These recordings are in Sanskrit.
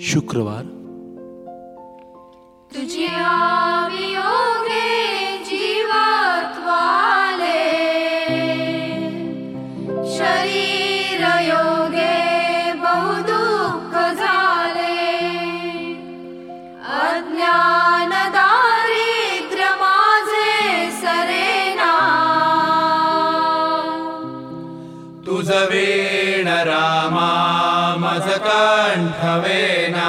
शुक्रवार। राघवेना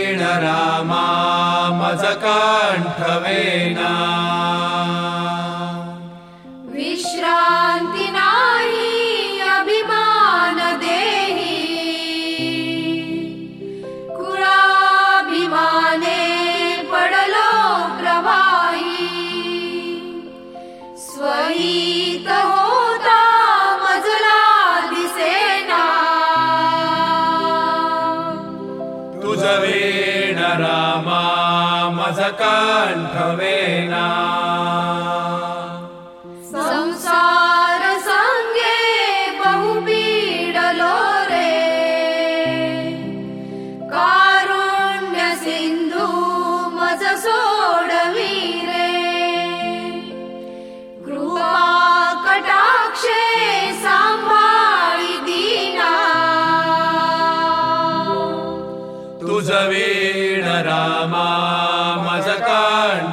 रामामजकाण्ठवेना रामामसकण्ठवेना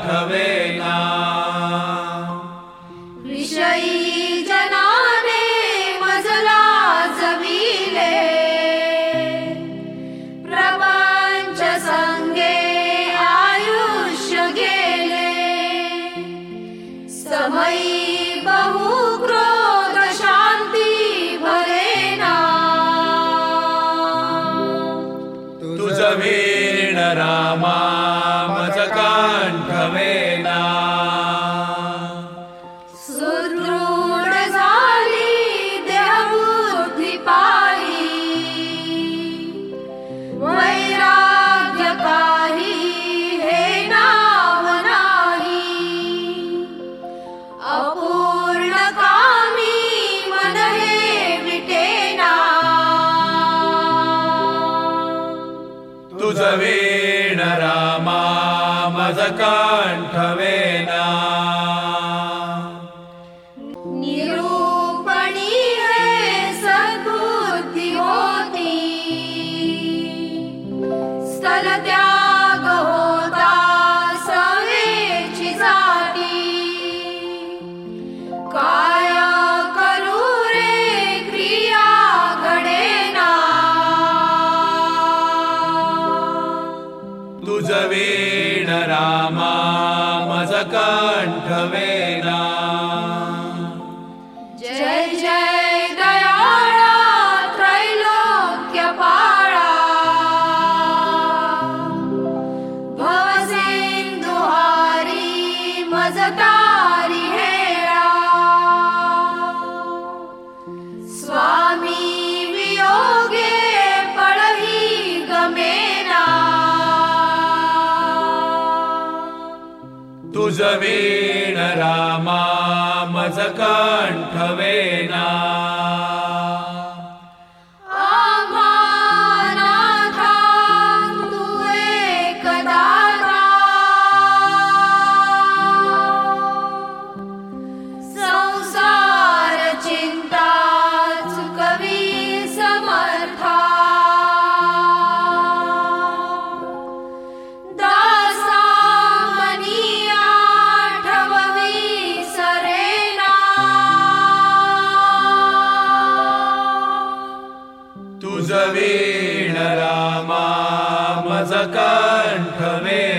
राघवे ऋतुजवेण रामामदकाण्ठवेन कुञ्जवेण रामामजकाण्ठवे भुजवेण रामामजकाण्ठवेना सकण्ठमे